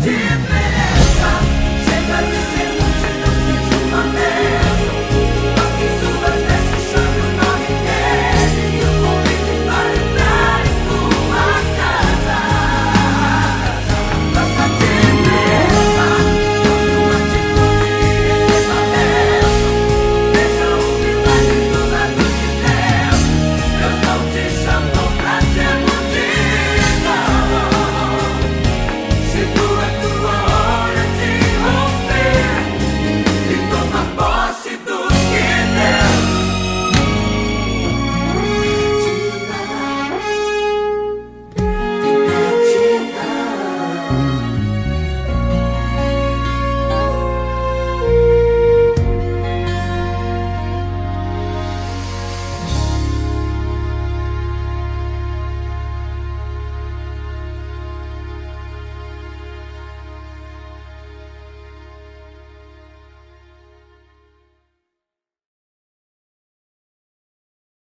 Jimmy.